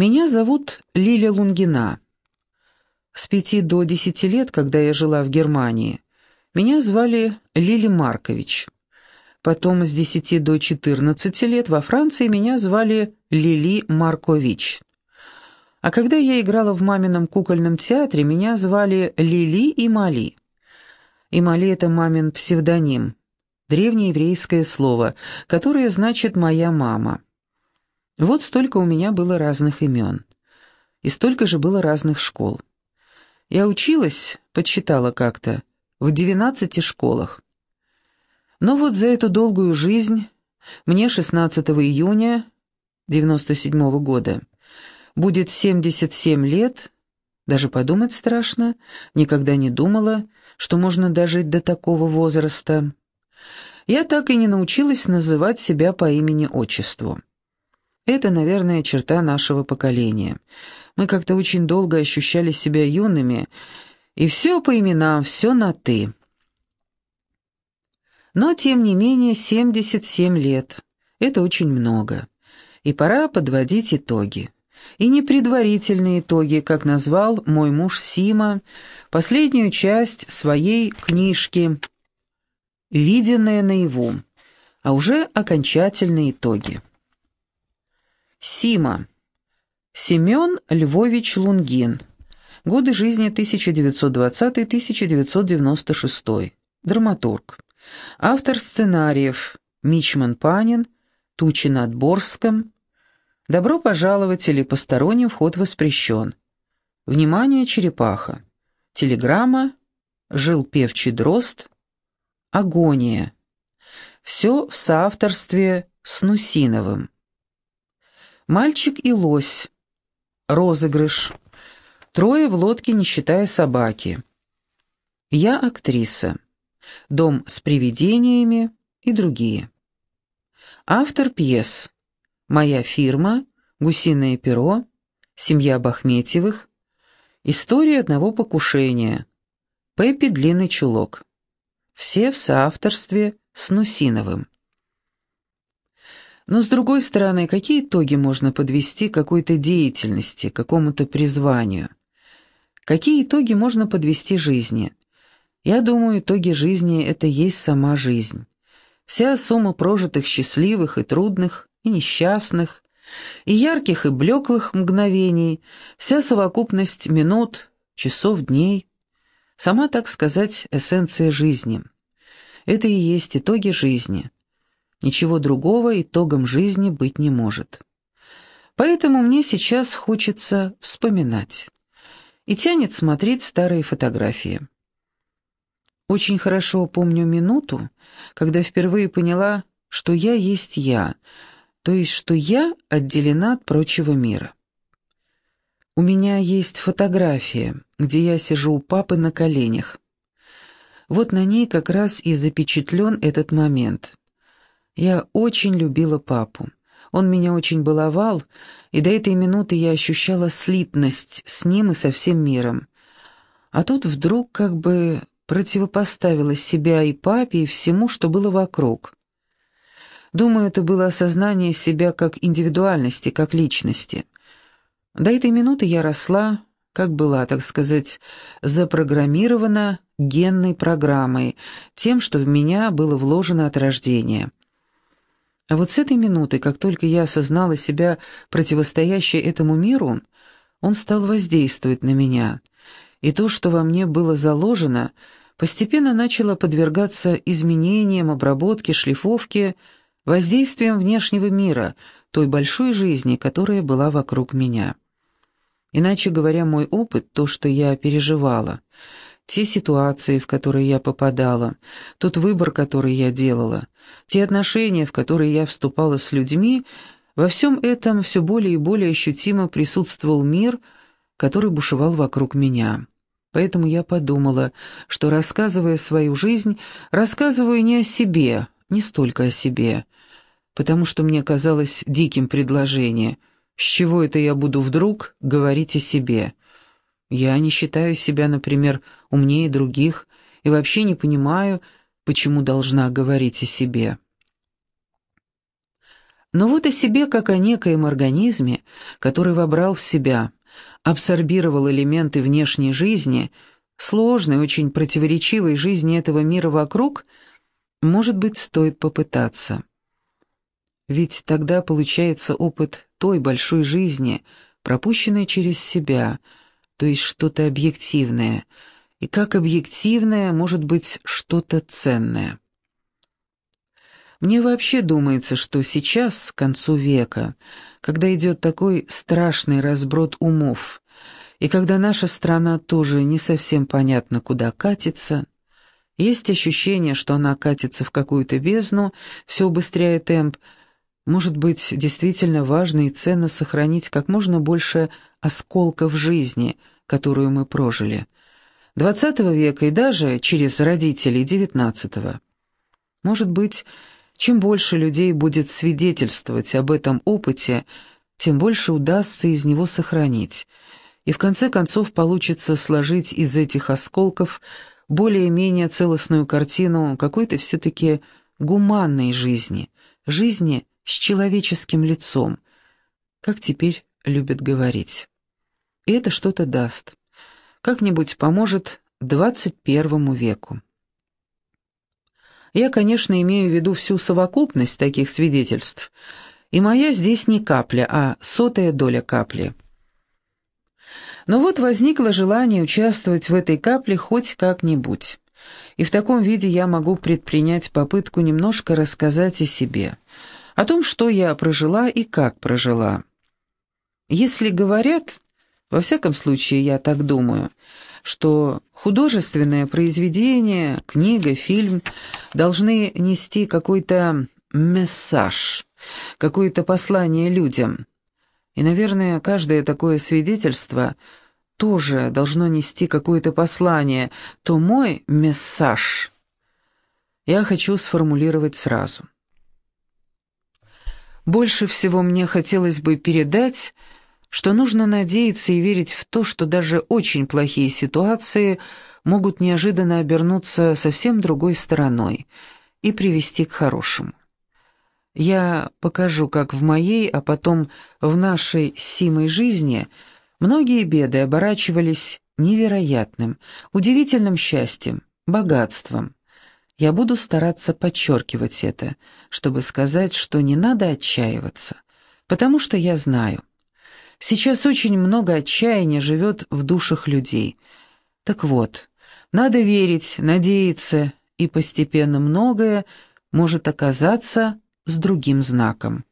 Меня зовут Лиля Лунгина. С пяти до десяти лет, когда я жила в Германии, меня звали Лили Маркович. Потом с десяти до четырнадцати лет во Франции меня звали Лили Маркович. А когда я играла в мамином кукольном театре, меня звали Лили и Мали. И Мали — это мамин псевдоним, древнееврейское слово, которое значит «моя мама». Вот столько у меня было разных имен. И столько же было разных школ. Я училась, подсчитала как-то, в двенадцати школах. Но вот за эту долгую жизнь, мне 16 июня 97 -го года, будет 77 лет, даже подумать страшно, никогда не думала, что можно дожить до такого возраста. Я так и не научилась называть себя по имени-отчеству. Это, наверное, черта нашего поколения. Мы как-то очень долго ощущали себя юными, и все по именам, все на «ты». Но, тем не менее, 77 лет — это очень много. И пора подводить итоги. И не предварительные итоги, как назвал мой муж Сима, последнюю часть своей книжки «Виденное наяву», а уже окончательные итоги. Сима. Семен Львович Лунгин. Годы жизни 1920-1996. Драматург. Автор сценариев Мичман Панин, Тучи над Борском. Добро пожаловать или посторонним вход воспрещен. Внимание, черепаха. Телеграмма. Жил певчий дрозд. Агония. Все в соавторстве с Нусиновым. Мальчик и лось. Розыгрыш. Трое в лодке, не считая собаки. Я актриса. Дом с привидениями и другие. Автор пьес. Моя фирма, Гусиное перо, Семья Бахметьевых, История одного покушения, Пеппи Длинный чулок. Все в соавторстве с Нусиновым. Но с другой стороны, какие итоги можно подвести какой-то деятельности, какому-то призванию? Какие итоги можно подвести жизни? Я думаю, итоги жизни — это есть сама жизнь. Вся сумма прожитых счастливых и трудных, и несчастных, и ярких и блеклых мгновений, вся совокупность минут, часов, дней, сама, так сказать, эссенция жизни. Это и есть итоги жизни — Ничего другого итогом жизни быть не может. Поэтому мне сейчас хочется вспоминать. И тянет смотреть старые фотографии. Очень хорошо помню минуту, когда впервые поняла, что я есть я, то есть что я отделена от прочего мира. У меня есть фотография, где я сижу у папы на коленях. Вот на ней как раз и запечатлен этот момент. Я очень любила папу. Он меня очень баловал, и до этой минуты я ощущала слитность с ним и со всем миром. А тут вдруг как бы противопоставила себя и папе, и всему, что было вокруг. Думаю, это было осознание себя как индивидуальности, как личности. До этой минуты я росла, как была, так сказать, запрограммирована генной программой, тем, что в меня было вложено от рождения. А вот с этой минуты, как только я осознала себя противостоящей этому миру, он стал воздействовать на меня, и то, что во мне было заложено, постепенно начало подвергаться изменениям, обработке, шлифовке, воздействием внешнего мира, той большой жизни, которая была вокруг меня. Иначе говоря, мой опыт, то, что я переживала — те ситуации, в которые я попадала, тот выбор, который я делала, те отношения, в которые я вступала с людьми, во всем этом все более и более ощутимо присутствовал мир, который бушевал вокруг меня. Поэтому я подумала, что, рассказывая свою жизнь, рассказываю не о себе, не столько о себе, потому что мне казалось диким предложение «С чего это я буду вдруг говорить о себе?» Я не считаю себя, например, умнее других и вообще не понимаю, почему должна говорить о себе. Но вот о себе, как о некоем организме, который вобрал в себя, абсорбировал элементы внешней жизни, сложной, очень противоречивой жизни этого мира вокруг, может быть, стоит попытаться. Ведь тогда получается опыт той большой жизни, пропущенной через себя, то есть что-то объективное, и как объективное может быть что-то ценное. Мне вообще думается, что сейчас, к концу века, когда идет такой страшный разброд умов, и когда наша страна тоже не совсем понятно, куда катится, есть ощущение, что она катится в какую-то бездну, все убыстряя темп, может быть, действительно важно и ценно сохранить как можно больше осколков жизни, которую мы прожили. XX века и даже через родителей XIX. Может быть, чем больше людей будет свидетельствовать об этом опыте, тем больше удастся из него сохранить. И в конце концов получится сложить из этих осколков более-менее целостную картину какой-то все-таки гуманной жизни, жизни с человеческим лицом, как теперь любят говорить. И это что-то даст. Как-нибудь поможет 21 веку. Я, конечно, имею в виду всю совокупность таких свидетельств, и моя здесь не капля, а сотая доля капли. Но вот возникло желание участвовать в этой капле хоть как-нибудь. И в таком виде я могу предпринять попытку немножко рассказать о себе, о том, что я прожила и как прожила. Если говорят, во всяком случае я так думаю, что художественное произведение, книга, фильм должны нести какой-то мессаж, какое-то послание людям. И, наверное, каждое такое свидетельство тоже должно нести какое-то послание, то мой мессаж я хочу сформулировать сразу. Больше всего мне хотелось бы передать что нужно надеяться и верить в то, что даже очень плохие ситуации могут неожиданно обернуться совсем другой стороной и привести к хорошему. Я покажу, как в моей, а потом в нашей симой жизни многие беды оборачивались невероятным, удивительным счастьем, богатством. Я буду стараться подчеркивать это, чтобы сказать, что не надо отчаиваться, потому что я знаю, Сейчас очень много отчаяния живет в душах людей. Так вот, надо верить, надеяться, и постепенно многое может оказаться с другим знаком.